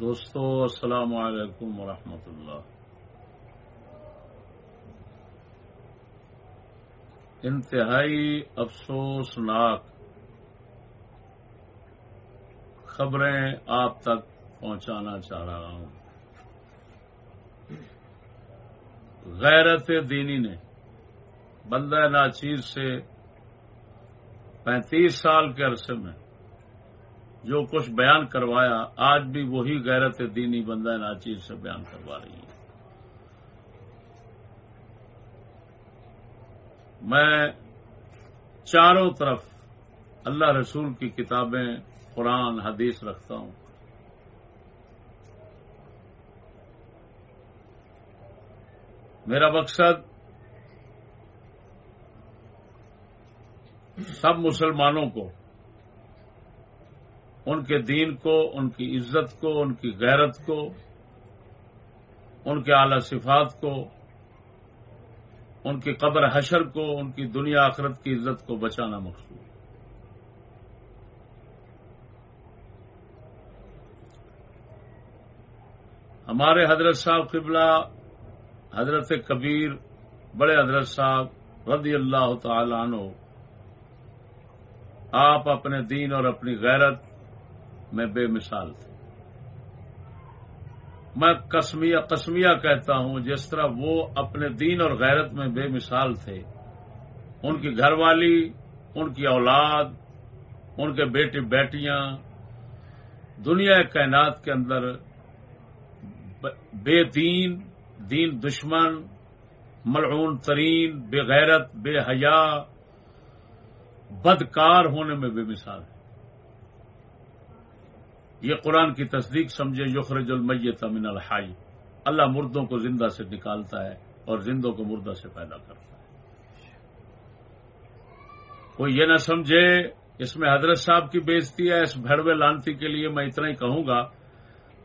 دوستو، السلام علیکم ورحمۃ اللہ۔ انتہائی افسوسناک خبریں آپ تک پہنچانا چاہ رہا ہوں۔ غیرت دینی نے بندہ ناچیز سے پینتیس سال کے عرصے میں جو کچھ بیان کروایا، آج بھی وہی غیرت دینی بندہ ناچیز سے بیان کروا رہی ہے۔ میں چاروں طرف اللہ رسول کی کتابیں، قرآن، حدیث رکھتا ہوں۔ میرا مقصد سب مسلمانوں کو ان کے دین کو، ان کی عزت کو، ان کی غیرت کو، ان کے اعلی صفات کو، ان کی قبر حشر کو، ان کی دنیا آخرت کی عزت کو بچانا مقصود ہمارے حضرت صاحب قبلہ حضرت کبیر، بڑے حضرت صاحب رضی اللہ تعالی عنہ، آپ اپنے دین اور اپنی غیرت میں بے مثال تھے میں قسمیہ قسمیہ کہتا ہوں، جس طرح وہ اپنے دین اور غیرت میں بے مثال تھے۔ ان کی گھر والی ان کی اولاد، ان کے بیٹے بیٹیاں، دنیا کائنات کے اندر بے دین دین دشمن، ملعون ترین، بے غیرت، بے حیا، بدکار ہونے میں بے مثال ہے یہ قرآن کی تصدیق سمجھے، یخرج المیت من الحائی اللہ مردوں کو زندہ سے نکالتا ہے اور زندوں کو مردہ سے پیدا کرتا ہے۔ کوئی یہ نہ سمجھے، اس میں حضرت صاحب کی بےزتی ہے، اس بھڑوے لانتی کے لیے میں اتنا ہی کہوں گا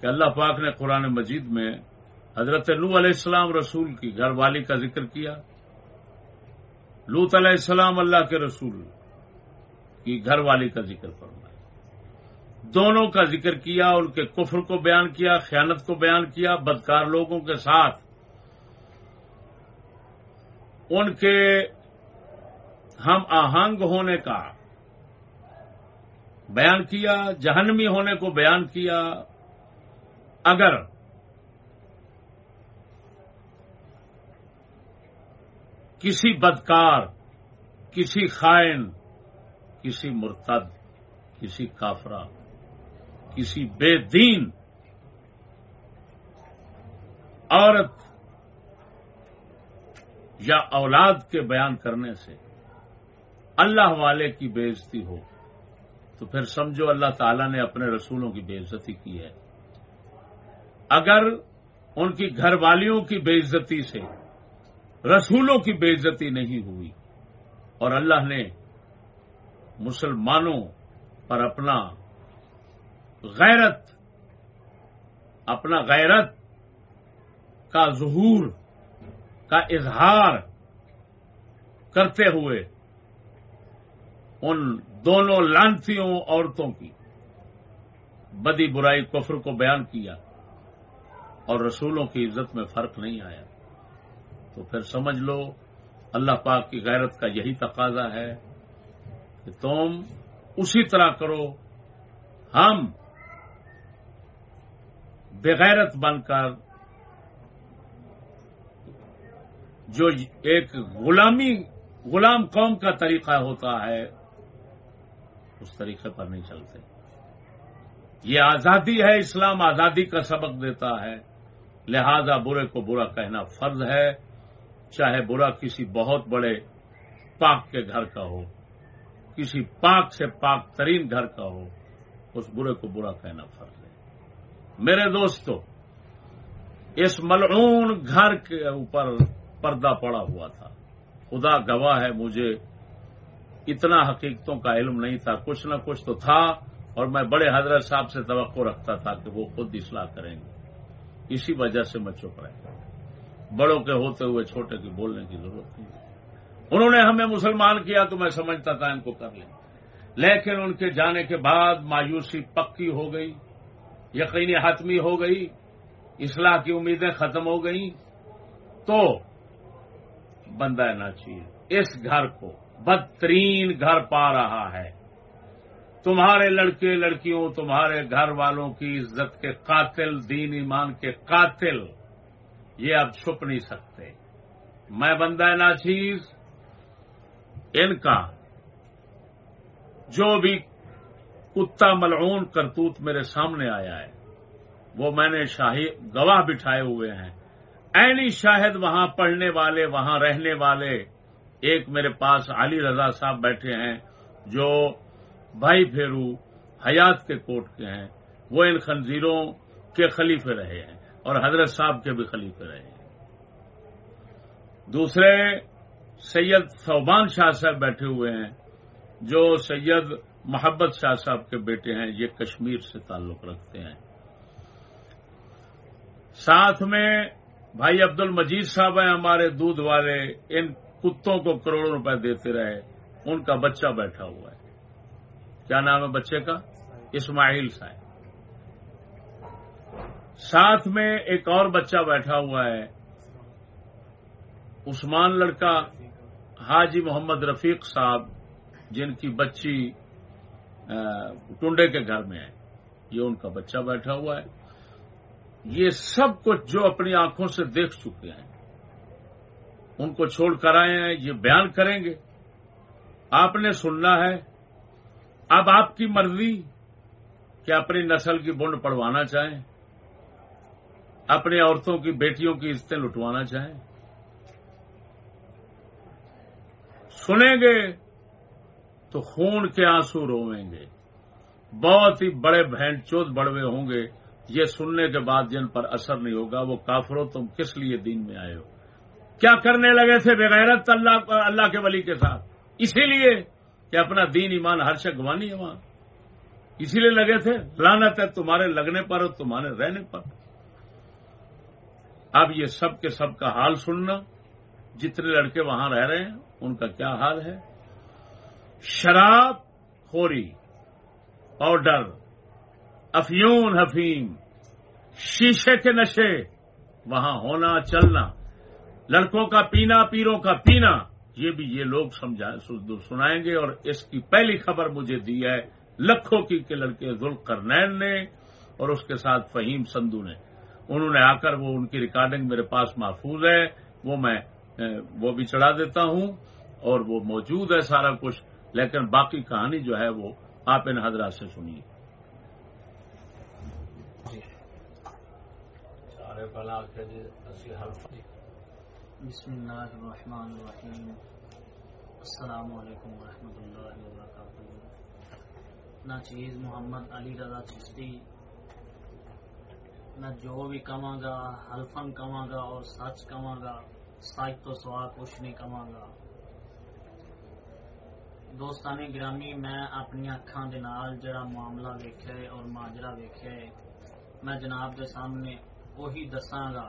کہ اللہ پاک نے قرآن مجید میں حضرت نو علیہ السلام رسول کی گھر والی کا ذکر کیا۔ لوت علیہ السلام اللہ کے رسول کی گھر والی کا ذکر فرمایا۔ دونوں کا ذکر کیا، ان کے کفر کو بیان کیا، خیانت کو بیان کیا، بدکار لوگوں کے ساتھ۔ ان کے ہم آہنگ ہونے کا بیان کیا، جہنمی ہونے کو بیان کیا۔ اگر کسی بدکار، کسی خائن، کسی مرتد، کسی کافرہ کسی بے دین عورت یا اولاد کے بیان کرنے سے اللہ والے کی بےزتی ہو، تو پھر سمجھو اللہ تعالی نے اپنے رسولوں کی بےزتی کی ہے۔ اگر ان کی گھر والیوں کی بےزتی سے رسولوں کی بےزتی نہیں ہوئی اور اللہ نے مسلمانوں پر اپنا غیرت، اپنا غیرت کا ظہور، کا اظہار کرتے ہوئے ان دونوں لانتیوں عورتوں کی بدی برائی کفر کو بیان کیا اور رسولوں کی عزت میں فرق نہیں آیا۔ تو پھر سمجھ لو، اللہ پاک کی غیرت کا یہی تقاضا ہے کہ تم اسی طرح کرو، ہم بغیرت بن کر جو ایک غلامی، غلام قوم کا طریقہ ہوتا ہے، اس طریقے پر نہیں چلتے۔ یہ آزادی ہے، اسلام آزادی کا سبق دیتا ہے۔ لہذا برے کو برا کہنا فرض ہے، چاہے برا کسی بہت بڑے پاک کے گھر کا ہو، کسی پاک سے پاک ترین گھر کا ہو، اس برے کو برا کہنا فرض ہے۔ میرے دوستو، اس ملعون گھر کے اوپر پردہ پڑا ہوا تھا۔ خدا گواہ ہے، مجھے اتنا حقیقتوں کا علم نہیں تھا، کچھ نہ کچھ تو تھا، اور میں بڑے حضرت صاحب سے توقع رکھتا تھا کہ وہ خود اصلاح کریں گے۔ اسی وجہ سے میں چپ رہا۔ بڑوں کے ہوتے ہوئے چھوٹے کی بولنے کی ضرورت نہیں۔ انہوں نے ہمیں مسلمان کیا تو میں سمجھتا تھا ان کو کر لیں۔ لیکن ان کے جانے کے بعد مایوسی پکی ہو گئی۔ یقینی حتمی ہو گئی، اصلاح کی امیدیں ختم ہو گئیں، تو بندہ نہ چاہیے اس گھر کو بدترین گھر پا رہا ہے۔ تمہارے لڑکے لڑکیوں، تمہارے گھر والوں کی عزت کے قاتل، دین ایمان کے قاتل، یہ اب چھپ نہیں سکتے۔ میں بندہ ناچیز ان کا جو بھی کتا ملعون کرتوت میرے سامنے آیا ہے۔ وہ میں نے شاہی گواہ بٹھائے ہوئے ہیں۔ اینی شاہد وہاں پڑھنے والے، وہاں رہنے والے۔ ایک میرے پاس علی رضا صاحب بیٹھے ہیں جو بھائی پھیرو حیات کے کوٹ کے ہیں۔ وہ ان خنزیروں کے خلیفے رہے ہیں اور حضرت صاحب کے بھی خلیفے رہے ہیں۔ دوسرے سید صوبان شاہ صاحب بیٹھے ہوئے ہیں جو سید محبت شاہ صاحب کے بیٹے ہیں، یہ کشمیر سے تعلق رکھتے ہیں۔ ساتھ میں بھائی عبد المجید صاحب ہیں، ہمارے دودھ والے، ان کتوں کو کروڑوں روپے دیتے رہے، ان کا بچہ بیٹھا ہوا ہے۔ کیا نام ہے بچے کا؟ اسماعیل صاحب۔ ساتھ میں ایک اور بچہ بیٹھا ہوا ہے، عثمان لڑکا حاجی محمد رفیق صاحب، جن کی بچی ٹنڈے کے گھر میں ہے۔ یہ ان کا بچہ بیٹھا ہوا ہے۔ یہ سب کچھ جو اپنی آنکھوں سے دیکھ چکے ہیں، ان کو چھوڑ کر آئے ہیں، یہ بیان کریں گے۔ آپ نے سننا ہے، اب آپ کی مرضی کہ اپنی نسل کی بنڈ پڑوانا چاہیں، اپنی عورتوں کی بیٹیوں کی عزتیں لٹوانا چاہیں۔ سنیں گے تو خون کے آنسو روئیں گے۔ بہت ہی بڑے بہن چوت بڑوے ہوں گے۔ یہ سننے کے بعد جن پر اثر نہیں ہوگا، وہ کافرو تم کس لیے دین میں آئے ہو؟ کیا کرنے لگے تھے بغیرت اللہ اللہ کے ولی کے ساتھ؟ اسی لیے کہ اپنا دین، ایمان، ہر شک گوانی ہے وہاں۔ اسی لیے لگے تھے لانت ہے تمہارے لگنے پر اور تمہارے رہنے پر۔ اب یہ سب کے سب کا حال سننا، جتنے لڑکے وہاں رہ رہے ہیں، ان کا کیا حال ہے؟ شراب خوری پاؤڈر افیون، حفیم، شیشے کے نشے، وہاں ہونا، چلنا، لڑکوں کا پینا، پیروں کا پینا، یہ بھی یہ لوگ سنائیں گے اور اس کی پہلی خبر مجھے دی ہے، لکھوں کی کے لڑکے ذل کرنین نے اور اس کے ساتھ فہیم سندھو نے۔ انہوں نے آ کر وہ ان کی ریکارڈنگ میرے پاس محفوظ ہے، وہ میں وہ بھی چڑھا دیتا ہوں اور وہ موجود ہے سارا کچھ۔ لیکن باقی کہانی جو ہے وہ آپ ان حضرات سے سنیے۔ بسم اللہ الرحمن الرحیم۔ السلام علیکم ورحمۃ اللہ وبرکاتہ۔ نہ چیز محمد علی رضا چشتی میں جو بھی کہاں گا حلفن کہاں گا اور سچ کہاں گا سچ تو سوا کچھ نہیں کہاں گا۔ دوستانی گرامی، میں اپنی اکھان دے نال جڑا معاملہ ویکھیا ہے اور ماجرا ویکھیا ہے، میں جناب دے سامنے وہی دساں گا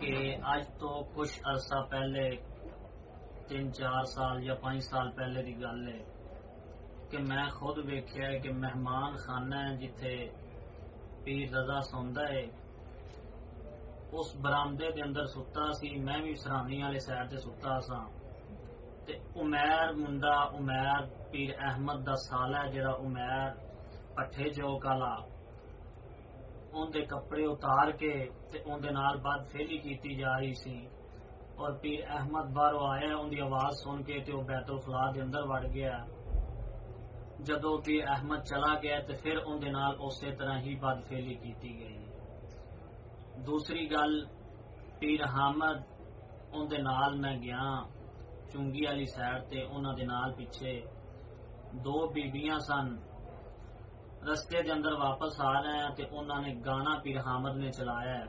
کہ اج تو کچھ عرصہ پہلے، تین چار سال یا پانچ سال پہلے دی گل ہے کہ میں خود ویکھیا ہے کہ مہمان خانہ ہے جتھے پیر رضا سوندا ہے، اس برامدے دے اندر ستا سی، میں بھی سرانی والے سائڈ تے ستا سا تے عمیر منڈا عمیر پیر احمد دا سال ہے جڑا عمیر پٹھے جو کالا ان دے کپڑے اتار کے تے ان دے نال بعد فیلی کیتی جا رہی سی اور پیر احمد باہروں آیا ان دی آواز سن کے تے وہ بیت الخلا دے اندر وڑ گیا جدو پیر احمد چلا گیا تے پھر ان دے نال اسی طرح ہی بد فیلی کیتی گئی دوسری گل پیر حامد ان دے نال میں گیا چونگی والی سائڈ تے انہاں دے نال پیچھے دو بیبیاں سن رستے دے اندر واپس آ رہے ہیں تے انہاں نے گانا پیر حامد نے چلایا ہے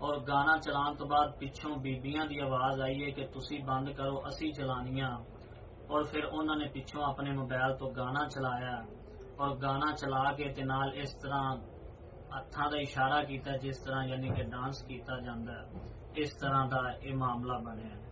اور گانا چلان تو بعد پچھوں بیبیاں دی آواز آئی ہے کہ تسی بند کرو اسی چلانیاں اور پھر انہوں نے پچھوں اپنے موبائل تو گانا چلایا اور گانا چلا کے تے نال اس طرح ہاتھاں دا اشارہ کیتا جس طرح یعنی کہ ڈانس کیتا جاندا ہے اس طرح دا یہ معاملہ بنیا ہے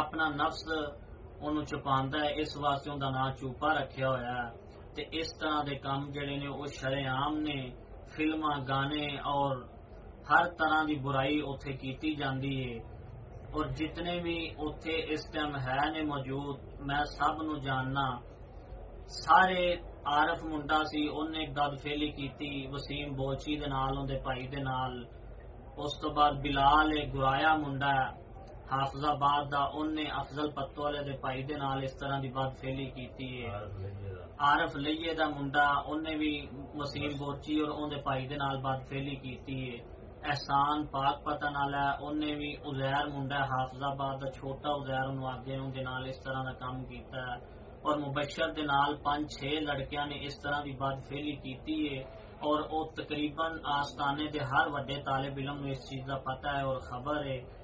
اپنا نفس او چپا ہے، اس واسطے ان کا نا چوپا رکھا ہوا ٹیکس طرح دم جی نے شرے عمل گانے اور ہر طرح کی برائی ابھی کی جتنے بھی اتنے اس ٹائم ہے نے موجود می سب نو جاننا، سارے آرف منڈا سی اے گد فیلی کی وسیم بوچی نال ان پائی دس تو بعد بلال اے گایا م حافظہ باد نے افضل پتولے دے پائی دے نال اس طرح دی بات پھیلی کیتی ہے۔ عارف لئیے دا۔ منڈا ان نے بھی مسیم بورچی اور ان دے پائی دے نال بات پھیلی کیتی ہے۔ احسان پاک پتہ نال ہے ان نے بھی عزیر منڈا حافظہ باد دا چھوٹا عزیر انہوں آگے ان دے نال اس طرح دا کام کیتا ہے۔ اور مبشر دے نال پانچ چھ لڑکیاں نے اس طرح دی بات پھیلی کیتی ہے۔ اور او تقریباً آستانے دے ہر وڈے طالب علم نو اس چیز دا پتہ ہے اور خبر ہے۔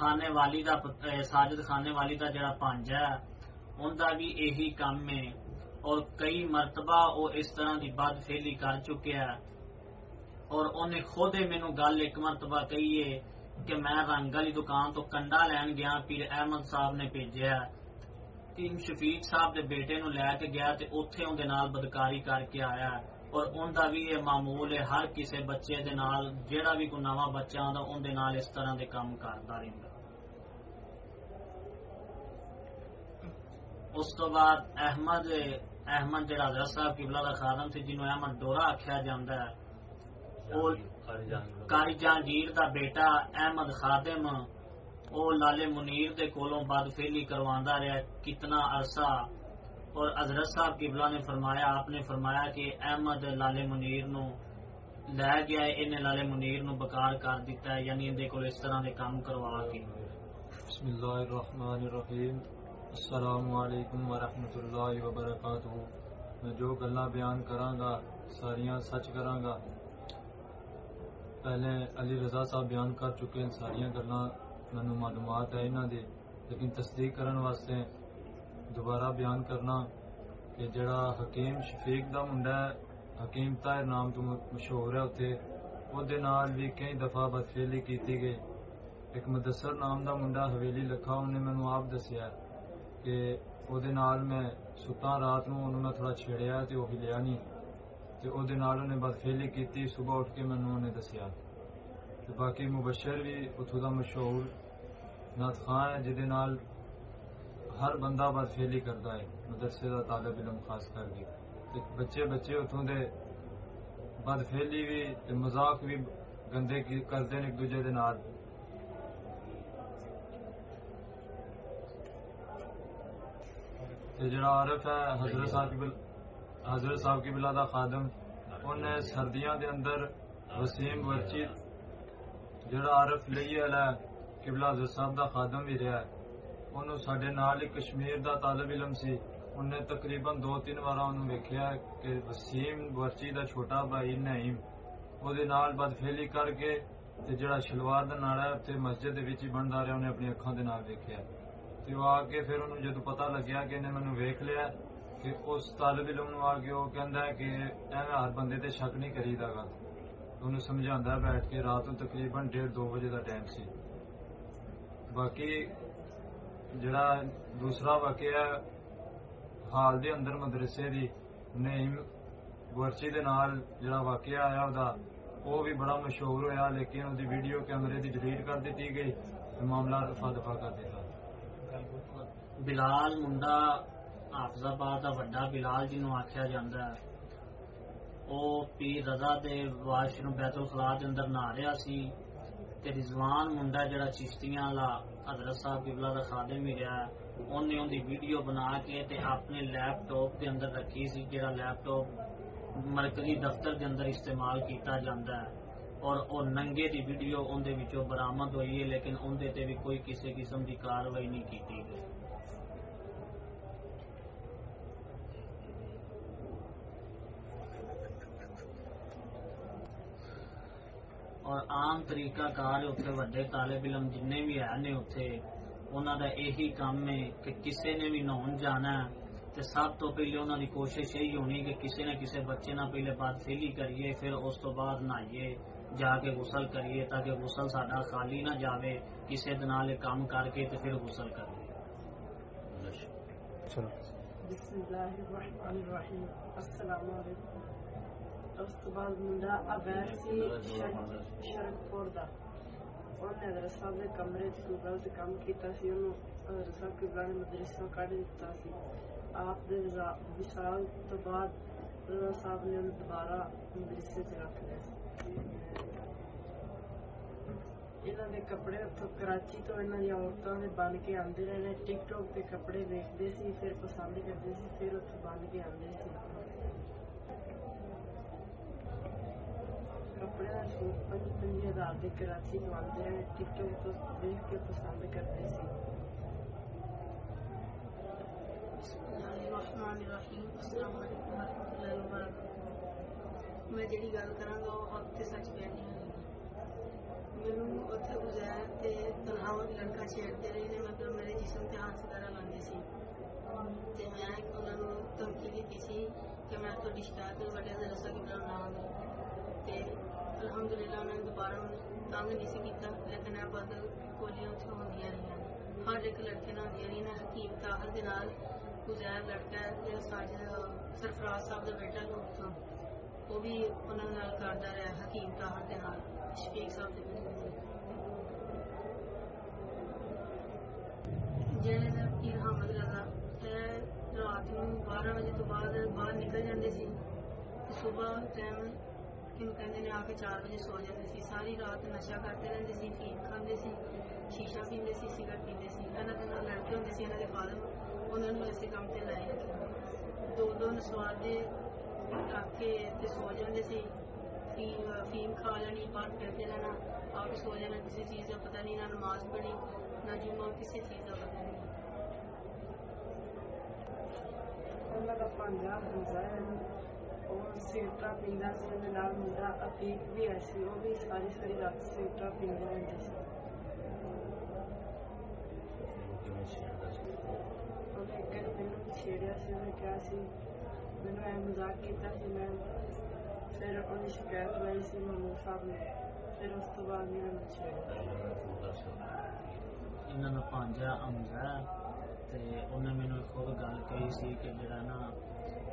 خانے والی کا ساجد خانے والی کا جڑا پانجا ہے، ان بھی یہی کام ہے۔ اور کئی مرتبہ او اس طرح کی بد فیلی کر چکے ہے اور انہیں خود مینوں گل ایک مرتبہ کہی ہے کہ میں رنگ والی دکان تو کنڈا لین گیا، پیر احمد صاحب نے بھیجیا تیم شفیق صاحب کے بیٹے نو لے کے گیا تے اوتھے اون نال بدکاری کر کے آیا اور اون دا بھی یہ معمول ہے، ہر کسی بچے دے نال، جیڑا بھی کوئی نواں بچہ آندا اون دے نال اس طرح دے کام کردا رہندا۔ اس تو بعد احمد احمد جڑا حضرت صاحب قبلہ دا خادم سی جنوں احمد ڈورا آکھیا جاندا ہے۔ کاری جہانگیر۔ دا بیٹا احمد خادم او لالے منیر دے کولوں بعد فیلی کرواندہ رہا کتنا عرصہ۔ اور حضرت صاحب قبلہ نے فرمایا آپ نے فرمایا کہ احمد لالے منیر نو لے گیا ہے انہیں لالے منیر نو بکار کر دیتا ہے یعنی اندے کو اس طرح دے کام کروا کے۔ بسم اللہ الرحمن الرحیم۔ السلام علیکم ورحمۃ اللہ وبرکاتہ۔ میں جو گلاں بیان کراں گا ساریاں سچ کراں گا پہلے علی رضا صاحب بیان کر چکے ہیں، ساریاں گلاں مینوں معلومات ہے انہاں دی لیکن تصدیق کرن واسطے دوبارہ بیان کرنا کہ جڑا حکیم شفیق دا منڈا ہے، حکیم طاہر نام تو مشہور ہے اتنے وہ بھی کئی دفعہ بدفیلی کیتی گئی۔ ایک مدثر نام دا منڈا حویلی لکھا انہیں مینو آپ دسیا کہ او دے نال میں ستا رات نو انہوں میں تھوڑا چھیڑیا تے وہ ہلیا نہیں تے او دے نال انہیں بدفیلی کیتی صبح اٹھ کے مینو انہیں دسیا تے باقی مبشر بھی اتو دا مشہور نات خان ہے جہدے نال ہر بندہ بدفیلی کرتا ہے مدرسے دا طالب علم خاص کر کے تے بچے بچے اتوں دے بدفیلی بھی تے مذاق بھی گندے کرتے ہیں ایک دوجے دے نال تے جڑا عارف ہے حضرت صاحب کی بل... حضرت صاحب کی بلا دا خادم انہیں سردیاں دے اندر وسیم ورچی جڑا عارف لئی والا ہے قبلہ حضرت صاحب دا خادم بھی رہا ہے۔ انہوں سڈے نال ہی کشمیر دا طالب علم سی۔ انہیں تقریباً دو تین بار انہوں ویکھیا ہے کہ وسیم ورچی دا چھوٹا بھائی نعیم دے نال بدفیلی کر کے تے جڑا شلوار دا ناڑا ہے تے مسجد دے وچ ہی بندا رہیا انہیں اپنی اکھاں دے نال ویکھیا تے وہ آ کے پھر انہوں جدو پتہ لگیا کہ انہیں مینوں ویکھ لیا کہ اس طالب علم نو آ کے وہ کہندا ہے کہ ایویں ہر بندے تے شک نہیں کریدا گا انہوں سمجھاندا ہے بیٹھ کے رات نو تقریباً ڈیڑھ دو بجے دا ٹائم سی باقی جڑا دوسرا واقعہ ہے حال دے اندر مدرسے دی نعیم گورچی دے نال جڑا واقعہ آیا دا وہ بھی بڑا مشہور ہویا لیکن وہ ویڈیو کیمرے دی ڈیلیٹ کر دیتی گئی تے معاملہ رفع دفع کر دیتا ਬਿਲਾਲ ਮੁੰਡਾ ਹਾਫਜ਼ਾਬਾਦ ਦਾ ਵੱਡਾ ਬਿਲਾਲ ਜਿਹਨੂੰ ਆਖਿਆ ਜਾਂਦਾ ਹੈ ਉਹ ਪੀਰ ਰਜ਼ਾ ਦੇ ਵਾਸ਼ਰੂਮ ਬੈਤੁਲ ਖਲਾ ਦੇ ਅੰਦਰ ਨਹਾ ਰਿਹਾ ਸੀ ਤੇ ਰਿਜ਼ਵਾਨ ਮੁੰਡਾ ਜਿਹੜਾ ਚਿਸ਼ਤੀਆਂ ਵਾਲਾ ਹਜ਼ਰਤ ਸਾਹਿਬ ਕਿਬਲਾ ਦਾ ਖਾਦਮ ਹੀ ਰਿਹਾ ਉਹਨੇ ਉਹਦੀ ਵੀਡੀਓ ਬਣਾ ਕੇ ਤੇ ਆਪਣੇ ਲੈਪਟਾਪ ਦੇ ਅੰਦਰ ਰੱਖੀ ਸੀ ਜਿਹੜਾ ਲੈਪਟਾਪ ਮਰਕਜ਼ੀ ਦਫ਼ਤਰ ਦੇ ਅੰਦਰ ਇਸਤੇਮਾਲ ਕੀਤਾ ਜਾਂਦਾ ਹੈ ਔਰ ਉਹ ਨੰਗੇ ਦੀ ਵੀਡੀਓ ਉਹਦੇ ਵਿੱਚੋਂ ਬਰਾਮਦ ਹੋਈ ਹੈ ਲੇਕਿਨ ਉਹਦੇ ਤੇ ਵੀ ਕੋਈ ਕਿਸੇ ਕਿਸਮ ਦੀ ਕਾਰਵਾਈ ਨਹੀਂ ਕੀਤੀ ਗਈ اور عام طریقہ کار اتنے وڈے طالب علم جن بھی ہے نے اتنے انہوں دا یہی کام ہے کہ کسی نے بھی نہون جانا ہے تو سب تو پہلے انہوں دی کوشش یہی ہونی کہ کسی نے کسی بچے نہ پہلے بات فیلی کریے پھر اس تو بعد نہائیے جا کے غسل کریے تاکہ غسل ساڈا خالی نہ جاوے کسی دن کام کر کے تو پھر غسل کریے بسم اللہ الرحمن الرحیم السلام علیکم ਉਸ ਤੋਂ ਬਾਅਦ ਮੁੰਡਾ ਅਬੈਰ ਸੀ ਸ਼ਰਕਪੁਰ ਦਾ ਉਹਨੇ ਹਜ਼ਰਤ ਸਾਹਿਬ ਦੇ ਕਮਰੇ 'ਚ ਕੋਈ ਗਲਤ ਕੰਮ ਕੀਤਾ ਸੀ ਉਹਨੂੰ ਹਜ਼ਰਤ ਸਾਹਿਬ ਕਿਬਲਾ ਨੇ ਮਦਰਸਾ ਕੱਢ ਦਿੱਤਾ ਸੀ ਆਪ ਦੇ ਵਿਜ਼ਾ- ਵਿਸਾਲ ਤੋਂ ਬਾਅਦ ਰਜ਼ਾ ਸਾਹਿਬ ਨੇ ਉਹਨੂੰ ਦੁਬਾਰਾ ਮਦਰਸੇ 'ਚ ਰੱਖ ਲਿਆ ਸੀ ਇਹਨਾਂ ਦੇ ਕੱਪੜੇ ਉੱਥੋਂ ਕਰਾਚੀ ਤੋਂ ਇਹਨਾਂ ਦੀਆਂ ਔਰਤਾਂ ਦੇ ਬਣ ਕੇ ਆਉਂਦੇ ਰਹੇ ਨੇ ਟਿਕਟੋਕ ਤੇ ਕੱਪੜੇ ਵੇਖਦੇ ਸੀ ਫਿਰ ਪਸੰਦ ਕਰਦੇ ਸੀ ਫਿਰ ਉੱਥੋਂ ਬਣ ਕੇ ਆਉਂਦੇ ਸੀ ਕੱਪੜੇ ਦਾ ਸੂਟ ਪੰਜ ਪੰਜ ਹਜ਼ਾਰ ਦੇ ਕਰਾਚੀ ਤੋਂ ਆਉਂਦੇ ਰਹੇ ਟਿਕਟੋਕ ਤੋਂ ਦੇਖ ਕੇ ਪਸੰਦ ਕਰਦੇ ਸੀ ਬਿਸਮਿਲ੍ਲਾਹਿਰਰਹਿਮਾਨਿਰਰਹੀਮ ਅਸਲਾਮ ਅਲੈਕੁਮ ਵਰਹਿਮਤੁਲਾਹਿ ਵਬਰਕਾਤੁਹ ਮੈਂ ਜਿਹੜੀ ਗੱਲ ਕਰਾਂਗਾ ਉਹ ਹੱਕ ਤੇ ਸੱਚ ਬਿਆਨੀ ਹੋਵੇਗੀ ਮੈਨੂੰ ਉੱਥੇ ਗੁਜ਼ਾਰ ਤੇ ਤਨਹਾਵਾ ਦੀ ਲੜਕਾ ਛੇੜਦੇ ਰਹੇ ਨੇ ਮਤਲਬ ਮੇਰੇ ਜਿਸਮ ਤੇ ਹੱਥ ਵਗੈਰਾ ਲਾਉਂਦੇ ਸੀ ਤੇ ਮੈਂ ਉਹਨਾਂ ਨੂੰ ਧਮਕੀ ਦਿੱਤੀ ਸੀ ਕਿ ਮੈਂ ਤੁਹਾਡੀ ਸ਼ਿਕਾਇਤ ਵੱਡੇ ਦਰਸਾ ਕੀ ਬਣਾ ਲਾਂਗਾ ਤੇ ਅਲਹਮਦੁਲਿਲਾ ਤੰਗ ਨਹੀਂ ਸੀ ਕੀਤਾ। ਲੇਕਿਨ ਇਹ ਬਦ ਕੋਲੀਆਂ ਉੱਥੇ ਹੁੰਦੀਆਂ ਰਹੀਆਂ। ਹਰ ਇੱਕ ਲੜਕੇ ਨਾਲ ਹੁੰਦੀਆਂ ਰਹੀਆਂ ਹਕੀਮ ਤਾਹਰ ਦੇ ਨਾਲ ਗੁਜ਼ੈਰ ਲੜਕਾ ਹੈ ਜਿਹੜਾ ਸਾਜਦ ਸਰਫਰਾਜ਼ ਸਾਹਿਬ ਦਾ ਬੇਟਾ ਲੋਕ ਤੋਂ। ਉਹ ਵੀ ਉਹਨਾਂ ਨਾਲ ਕਰਦਾ ਰਿਹਾ ਹਕੀਮ ਤਾਹਰ ਦੇ ਨਾਲ। ਸ਼ਫੀਕ ਸਾਹਿਬ ਦੇ ਜਿਹੜੇ ਪੀਰ ਹਮਦ ਰਜ਼ਾ ਇਹ ਰਾਤ ਨੂੰ 12 ਵਜੇ ਤੋਂ ਬਾਅਦ ਬਾਹਰ ਨਿਕਲ ਜਾਂਦੇ ਸੀ। ਤੇ ਸਵੇਰ ਟਾਈਮ ਕਿਉਂ ਕਹਿੰਦੇ ਨੇ ਆ ਕੇ 4 ਵਜੇ ਸੋ ਜਾਂਦੇ ਸੀ ਸਾਰੀ ਰਾਤ ਨਸ਼ਾ ਕਰਦੇ ਰਹਿੰਦੇ ਸੀ ਫੀਮ ਖਾਂਦੇ ਸੀ ਸ਼ੀਸ਼ਾ ਪੀਂਦੇ ਸੀ ਸਿਗਰਟ ਪੀਂਦੇ ਸੀ ਇਹਨਾਂ ਦੇ ਨਾਲ ਲੜਕੇ ਹੁੰਦੇ ਸੀ ਇਹਨਾਂ ਦੇ ਫਾਦਰ ਉਹਨਾਂ ਨੂੰ ਐਸੇ ਕੰਮ ਤੇ ਲਾਏ ਰੱਖਿਆ ਦੋ ਦੋ ਨਸਵਾਰ ਦੇ ਰੱਖ ਕੇ ਤੇ ਸੋ ਜਾਂਦੇ ਸੀ ਫੀਮ ਫੀਮ ਖਾ ਲੈਣੀ ਬਾਹਰ ਫਿਰਦੇ ਰਹਿਣਾ ਆ ਕੇ ਸੋ ਜਾਣਾ ਕਿਸੇ ਚੀਜ਼ ਦਾ ਪਤਾ ਨਹੀਂ ਨਾ ਨਮਾਜ਼ ਪੜ੍ਹੀ ਨਾ ਜੁਮਾ ਕਿਸੇ ਚੀਜ਼ ਦਾ ਪਤਾ ਨਹੀਂ ਉਹਨਾਂ ਦਾ ਭਾਂਜਾ ਹੁੰਦਾ ਹੈ ਉਹ ਸਿਗਰਟਾਂ ਪੀਂਦਾ ਸੀ ਉਹਦੇ ਨਾਲ ਮੁੰਡਾ ਵੀ ਹੈ ਸੀ ਉਹ ਵੀ ਸਾਰੀ ਸਾਰੀ ਰਾਤ ਸਿਗਰਟਾਂ ਪੀਂਦੇ ਰਹਿੰਦੇ ਸੀ। ਉਹਨੇ ਇੱਕ ਦਿਨ ਮੈਨੂੰ ਛੇੜਿਆ ਸੀ ਉਹਨੇ ਕਿਹਾ ਸੀ ਮੈਨੂੰ ਐ ਮਜ਼ਾਕ ਕੀਤਾ ਸੀ ਮੈਂ ਫਿਰ ਉਹਨੇ ਸ਼ਿਕਾਇਤ ਲਾਈ ਸੀ ਮਮੂ ਸਾਹਿਬ ਨੇ। ਫਿਰ ਉਸ ਤੋਂ ਬਾਅਦ ਮੈਨੂੰ ਛੇੜਿਆ। ਇਹਨਾਂ ਦਾ ਭਾਂਜਾ ਅਮਜ਼ਾ ਤੇ ਉਹਨੇ ਮੈਨੂੰ ਖੁਦ ਗੱਲ ਕਹੀ ਸੀ ਕਿ ਜਿਹੜਾ ਨਾ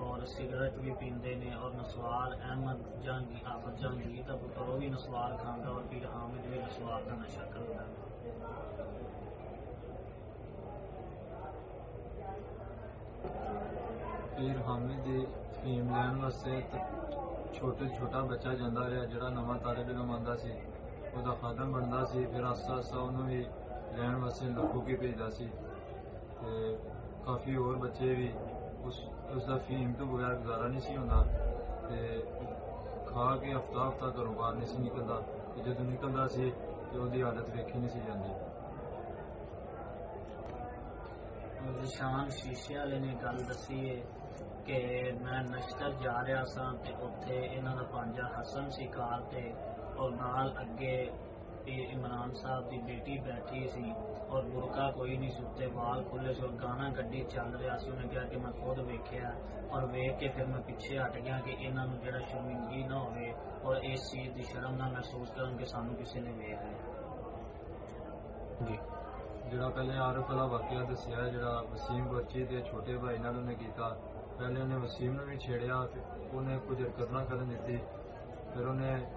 ਔਰ ਸਿਗਰਟ ਵੀ ਪੀਂਦੇ ਨੇ ਔਰ ਨਸਵਾਰ ਅਹਿਮਦ ਜੰਗੀ ਆਫਤ ਜੰਗੀ ਦਾ ਪੁੱਤਰ ਉਹ ਵੀ ਨਸਵਾਰ ਖਾਂਦਾ ਔਰ ਪੀਰ ਹਾਮਿਦ ਵੀ ਨਸਵਾਰ ਦਾ ਨਸ਼ਾ ਕਰਦਾ ਪੀਰ ਹਾਮਿਦ ਦੀ ਫੀਮ ਲੈਣ ਵਾਸਤੇ ਤ- ਛੋਟੇ ਛੋਟਾ ਬੱਚਾ ਜਾਂਦਾ ਰਿਹਾ ਜਿਹੜਾ ਨਵਾਂ ਤਾਲਿਬ ਇਲਮ ਆਉਂਦਾ ਸੀ ਉਹਦਾ ਖਾਦਮ ਬਣਦਾ ਸੀ ਫਿਰ ਆਸਤਾ ਆਸਤਾ ਉਹਨੂੰ ਵੀ ਲੈਣ ਵਾਸਤੇ ਲੱਖੂ ਕੀ ਭੇਜਦਾ ਸੀ ਤੇ ਕਾਫੀ ਹੋਰ ਬੱਚੇ ਵੀ اس اس دا فیم تو بغیر گزارا نہیں سی ہوندا تے کھا کے ہفتہ ہفتہ گھروں باہر نہیں سی نکلدا تے جدوں نکلدا سی تے اودی حالت ویکھی نہیں سی جاندی۔ نشان شیشے والے نے گل دسی ہے کہ میں نشتر جا رہا سا تے اوتھے انہاں دا پانجا حسن سی کار تے اور نال اگے کہ عمران صاحب دی بیٹی بیٹھی سی اور برقع کوئی نہیں ستے، وال کھلے سے اور گانا گڈی چل رہا سی۔ انہیں کہا کہ میں خود ویکھیا اور ویکھ کے پھر میں پیچھے ہٹ گیا کہ انہاں نوں جڑا شرمندگی نہ ہوے اور اس چیز دی شرم نہ محسوس کرن کہ سانو کسی نے ویکھ لیا۔ جی۔ جڑا پہلے عارف والا واقعہ دسیا ہے جڑا وسیم بچی دے چھوٹے بھائی نال انہیں کیتا، پہلے انہیں وسیم نے بھی چھیڑیا انہیں کچھ حرکت نہ کرن دیتی پھر انہیں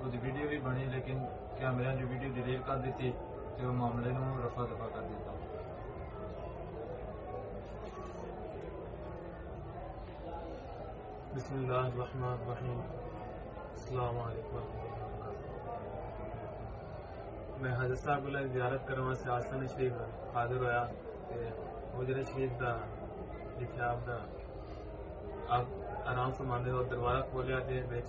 ਉਹਦੀ ਵੀਡੀਓ ਵੀ ਬਣੀ ਲੇਕਿਨ ਕੈਮਰਿਆਂ 'ਚ ਵੀਡੀਓ ਡਿਲੀਟ ਕਰ ਦਿੱਤੀ ਤੇ ਉਹ ਮਾਮਲੇ ਨੂੰ ਰਫਾ ਦਫਾ ਕਰ ਦਿੱਤਾ بسم اللہ الرحمن الرحیم السلام علیکم ورحمۃ اللہ وبرکاتہ میں حضرت صاحب اللہ زیارت کرنے واسطے آسان شریف حاضر ہویا تے مجرے شریف دا جتھے آپ دا آپ آرام فرماندے ہو دروازہ کھولیا تے وچ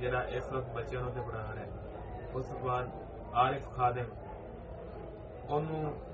ਜਿਹੜਾ ਇਸ ਵਕਤ ਬੱਚਿਆਂ ਨੂੰ ਤੇ ਪੜਾ ਰਿਹਾ ਉਸ ਤੋਂ ਬਾਅਦ ਆਰਿਫ ਖਾਦਮ ਉਹਨੂੰ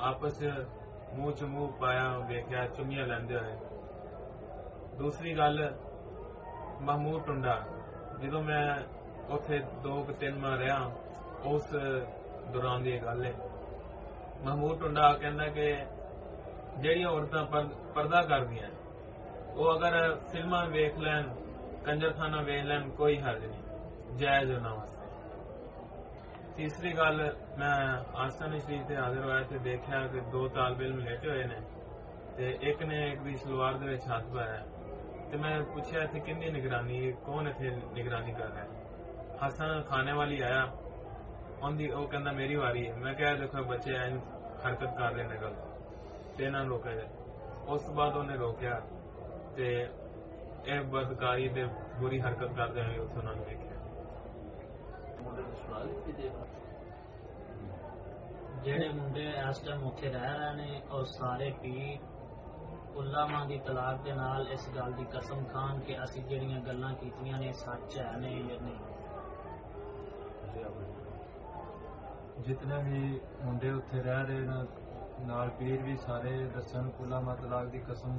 ਆਪਸ ਮੂੰਹ ਚ ਮੂੰਹ ਪਾਇਆ, ਵੇਖਿਆ, ਚੁੰਮੀਆਂ ਲੈਂਦੇ ਹੋਏ। ਦੂਸਰੀ ਗੱਲ, ਮਹਮੂਦ ਟੁੰਡਾ, ਜਦੋਂ ਮੈਂ ਉੱਥੇ ਦੋ ਕੁ ਤਿੰਨ ਮਾ ਰਿਹਾ, ਉਸ ਦੌਰਾਨ ਦੀ ਗੱਲ ਹੈ। ਮਹਮੂਦ ਟੁੰਡਾ ਕਹਿੰਦਾ ਕਿ ਜਿਹੜੀਆਂ ਔਰਤਾਂ ਪਰਦਾ ਕਰਦੀਆਂ ਉਹ ਅਗਰ ਫਿਲਮਾਂ ਵੇਖ ਲੈਣ, ਕੰਜਰਖਾਨਾ ਵੇਖ ਲੈਣ, ਕੋਈ ਹਰਜ ਨਹੀਂ। ਜਾਇਜ਼ ਉਹਨਾਂ ਵਾਸਤੇ। ਤੀਸਰੀ ਗੱਲ, ਮੈਂ ਆਸਤਾਨ ਸ਼ਰੀਫ ਤੇ ਹਾਜ਼ਰ ਹੋਇਆ ਤੇ ਦੇਖਿਆ ਕਿ ਦੋ ਤਾਲਬ ਇਲਮ ਲੇਟੇ ਹੋਏ ਨੇ ਤੇ ਇੱਕ ਨੇ ਇੱਕ ਦੀ ਸਲਵਾਰ ਦੇ ਵਿੱਚ ਹੱਥ ਪਾਇਆ ਤੇ ਮੈਂ ਪੁੱਛਿਆ ਇੱਥੇ ਕਿੰਨੀ ਨਿਗਰਾਨੀ, ਕੌਣ ਇੱਥੇ ਨਿਗਰਾਨੀ ਕਰ ਰਿਹਾ ਹਸਨ ਖਾਣੇ ਵਾਲੀ ਆਇਆ, ਉਹਦੀ ਉਹ ਕਹਿੰਦਾ, ਮੇਰੀ ਵਾਰੀ ਹੈ। ਮੈਂ ਕਿਹਾ, ਦੇਖੋ ਬੱਚੇ, ਐਂ ਹਰਕਤ ਕਰ ਰਹੇ ਨੇ ਗਲਤ ਤੇ ਇਹਨਾਂ ਨੂੰ ਰੋਕਿਆ। ਜਾਏ ਉਸ ਤੋਂ ਬਾਅਦ ਉਹਨੇ ਰੋਕਿਆ ਤੇ ਇਹ ਬਦਕਾਰੀ ਤੇ ਬੁਰੀ ਹਰਕਤ ਕਰਦੇ ਹੋਏ ਉੱਥੇ ਉਹਨਾਂ ਨੂੰ ਵੇਖਿਆ। ਜਿਹੜੇ ਮੁੰਡੇ ਇਸ ਟਾਈਮ ਉੱਥੇ ਰਹਿ ਰਹੇ ਨੇ ਔਰ ਸਾਰੇ ਪੀਰ ਉਲਾਮਾ ਦੀ ਤਲਾਕ ਦੇ ਨਾਲ ਇਸ ਗੱਲ ਦੀ ਕਸਮ ਖਾਣ ਕਿ ਅਸੀਂ ਜਿਹੜੀਆਂ ਗੱਲਾਂ ਕੀਤੀਆਂ ਨੇ ਸੱਚ ਹੈ ਨੇ ਜਾਂ ਨਹੀਂ। ਜਿਤਨੇ ਵੀ ਮੁੰਡੇ ਉੱਥੇ ਰਹਿ ਰਹੇ ਨੇ ਨਾਲ ਪੀਰ ਵੀ ਸਾਰੇ ਦੱਸਣ ਕੁੱਲਾ ਮਤਲਾਕ ਦੀ ਕਸਮ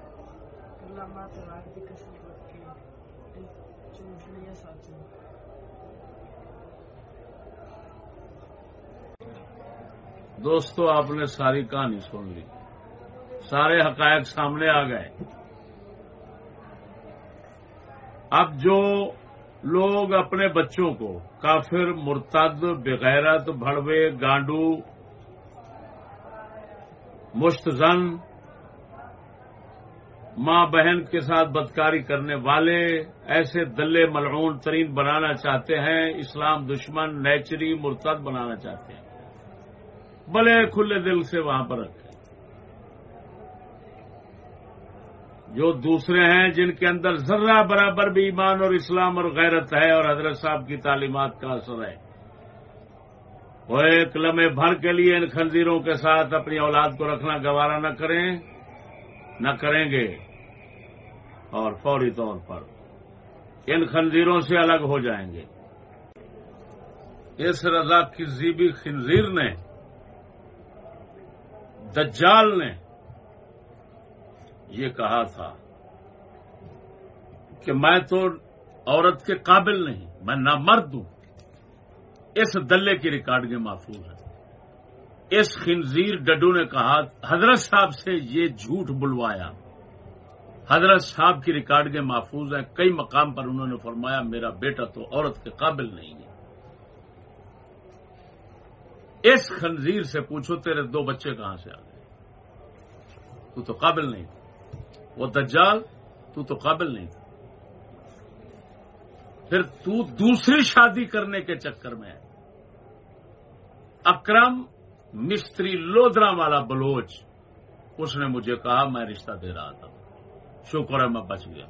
دوستو، آپ نے ساری کہانی سن لی۔ سارے حقائق سامنے آ گئے۔ اب جو لوگ اپنے بچوں کو کافر، مرتد، بغیرت، بھڑوے، گانڈو مشتزن ماں بہن کے ساتھ بدکاری کرنے والے ایسے دلے ملعون ترین بنانا چاہتے ہیں، اسلام دشمن، نیچری، مرتد بنانا چاہتے ہیں۔ بلے کھلے دل سے وہاں پر رکھیں۔ جو دوسرے ہیں جن کے اندر ذرہ برابر بھی ایمان اور اسلام اور غیرت ہے اور حضرت صاحب کی تعلیمات کا اثر ہے۔ وہ ایک لمحے بھر کے لیے ان خنزیروں کے ساتھ اپنی اولاد کو رکھنا گوارا نہ کریں۔ نہ کریں گے۔ اور فوری طور پر ان خنزیروں سے الگ ہو جائیں گے۔ اس رضا کسی خنزیر نے، دجال نے یہ کہا تھا کہ میں تو عورت کے قابل نہیں، میں نہ مرد ہوں۔ اس دلے کی ریکارڈ کے محفوظ ہے اس خنزیر ڈڈو نے کہا، حضرت صاحب سے یہ جھوٹ بلوایا۔ حضرت صاحب کی ریکارڈ کے محفوظ ہیں، کئی مقام پر انہوں نے فرمایا، میرا بیٹا تو عورت کے قابل نہیں ہے۔ اس خنزیر سے پوچھو، تیرے دو بچے کہاں سے آ گئے؟ تو تو قابل نہیں۔ وہ دجال، تو تو قابل نہیں۔ پھر تو دوسری شادی کرنے کے چکر میں ہے۔ اکرم مستری لودرا والا بلوچ، اس نے مجھے کہا، میں رشتہ دے رہا تھا۔ شکر ہے، میں بچ گیا۔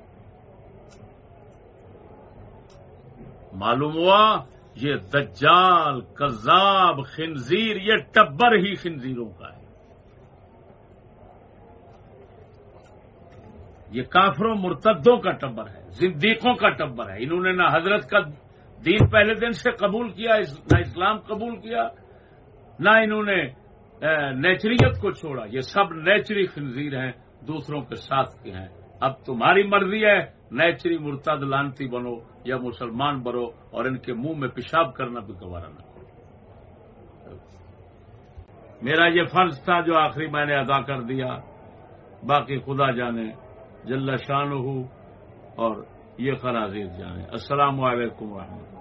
معلوم ہوا، یہ دجال، کذاب خنزیر، یہ ٹبر ہی خنزیروں کا ہے۔ یہ کافروں، مرتدوں کا ٹبر ہے، زندیقوں کا ٹبر ہے۔ انہوں نے نہ حضرت کا دین پہلے دن سے قبول کیا نہ اسلام قبول کیا نہ انہوں نے نیچریت کو چھوڑا۔ یہ سب نیچری خنزیر ہیں، دوسروں کے ساتھ کے ہیں۔ اب تمہاری مرضی ہے، نیچری مرتد لانتی بنو یا مسلمان بنو اور ان کے منہ میں پیشاب کرنا بھی گوارا نہ کرو۔ میرا یہ فرض تھا جو آخری میں نے ادا کر دیا۔ باقی خدا جانے، جل شان ہو اور یہ خراضیر جانے۔ السلام علیکم ورحمۃ اللہ۔